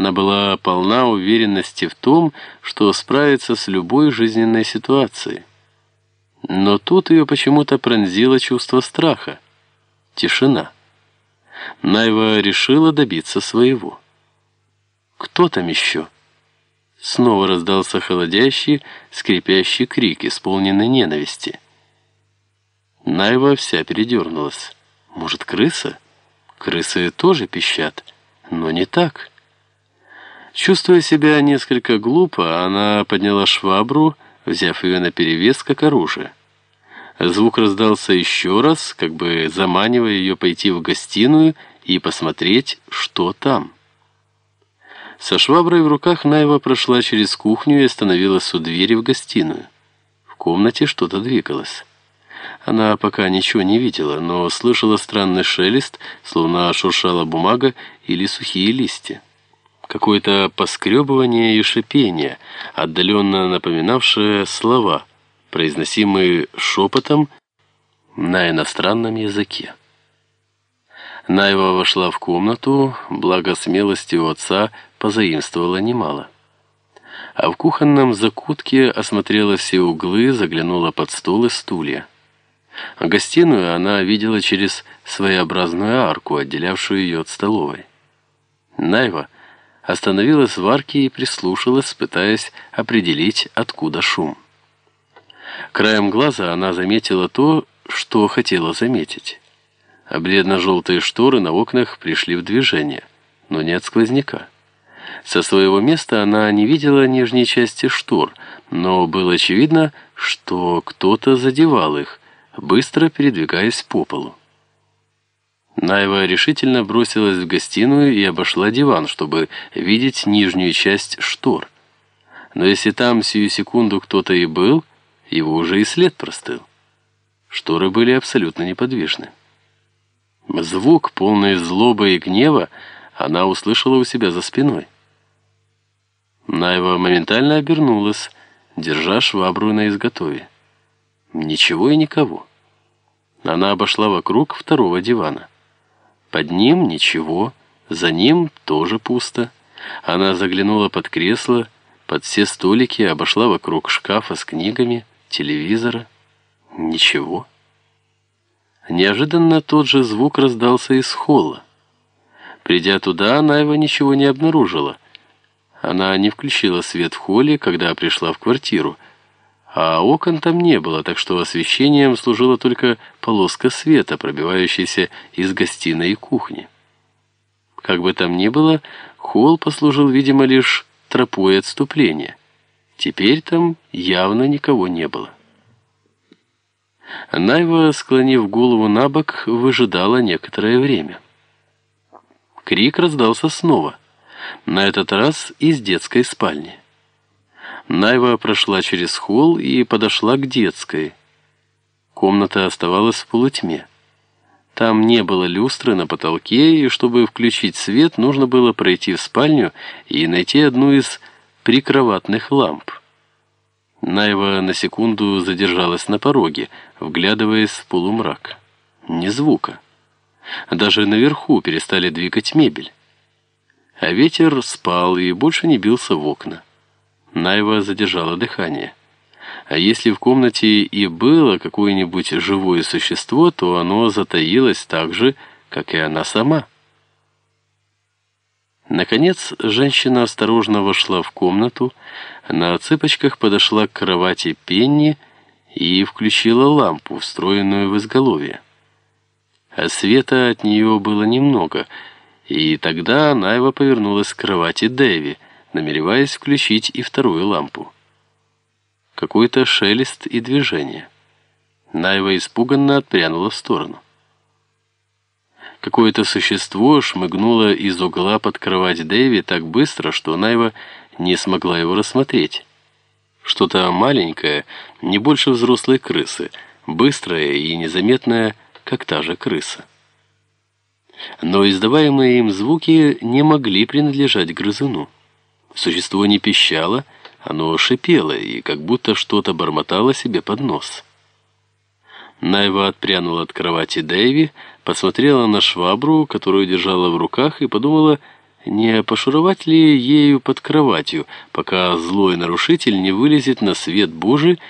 Она была полна уверенности в том, что справится с любой жизненной ситуацией. Но тут ее почему-то пронзило чувство страха. Тишина. Найва решила добиться своего. «Кто там еще?» Снова раздался холодящий, скрипящий крик, исполненный ненависти. Найва вся передернулась. «Может, крыса?» Крысы тоже пищат, но не так. Чувствуя себя несколько глупо, она подняла швабру, взяв ее наперевес как оружие. Звук раздался еще раз, как бы заманивая ее пойти в гостиную и посмотреть, что там. Со шваброй в руках Найва прошла через кухню и остановилась у двери в гостиную. В комнате что-то двигалось. Она пока ничего не видела, но слышала странный шелест, словно шуршала бумага или сухие листья. Какое-то поскребывание и шипение, отдаленно напоминавшее слова, произносимые шепотом на иностранном языке. Наева вошла в комнату, благо смелости у отца позаимствовала немало. А в кухонном закутке осмотрела все углы, заглянула под стол и стулья. Гостиную она видела через своеобразную арку, отделявшую ее от столовой. Найва остановилась в и прислушалась, пытаясь определить, откуда шум. Краем глаза она заметила то, что хотела заметить. А бледно-желтые шторы на окнах пришли в движение, но не от сквозняка. Со своего места она не видела нижней части штор, но было очевидно, что кто-то задевал их, быстро передвигаясь по полу. Найва решительно бросилась в гостиную и обошла диван, чтобы видеть нижнюю часть штор. Но если там сию секунду кто-то и был, его уже и след простыл. Шторы были абсолютно неподвижны. Звук, полный злобы и гнева, она услышала у себя за спиной. Найва моментально обернулась, держа швабру на изготове. Ничего и никого. Она обошла вокруг второго дивана. Под ним ничего, за ним тоже пусто. Она заглянула под кресло, под все столики, обошла вокруг шкафа с книгами, телевизора. Ничего. Неожиданно тот же звук раздался из холла. Придя туда, она его ничего не обнаружила. Она не включила свет в холле, когда пришла в квартиру, а окон там не было, так что освещением служила только полоска света, пробивающаяся из гостиной и кухни. Как бы там ни было, холл послужил, видимо, лишь тропой отступления. Теперь там явно никого не было. Найва, склонив голову на бок, выжидала некоторое время. Крик раздался снова, на этот раз из детской спальни. Найва прошла через холл и подошла к детской. Комната оставалась в полутьме. Там не было люстры на потолке, и чтобы включить свет, нужно было пройти в спальню и найти одну из прикроватных ламп. Найва на секунду задержалась на пороге, вглядываясь в полумрак. Ни звука. Даже наверху перестали двигать мебель. А ветер спал и больше не бился в окна. Найва задержала дыхание. А если в комнате и было какое-нибудь живое существо, то оно затаилось так же, как и она сама. Наконец, женщина осторожно вошла в комнату, на цыпочках подошла к кровати Пенни и включила лампу, встроенную в изголовье. А света от нее было немного, и тогда Найва повернулась к кровати Дэви, намереваясь включить и вторую лампу. Какой-то шелест и движение. Найва испуганно отпрянула в сторону. Какое-то существо шмыгнуло из угла под кровать Дэви так быстро, что Найва не смогла его рассмотреть. Что-то маленькое, не больше взрослой крысы, быстрое и незаметное, как та же крыса. Но издаваемые им звуки не могли принадлежать грызуну. Существо не пищало, оно шипело и как будто что-то бормотало себе под нос. Найва отпрянула от кровати Дэйви, посмотрела на швабру, которую держала в руках, и подумала, не пошуровать ли ею под кроватью, пока злой нарушитель не вылезет на свет Божий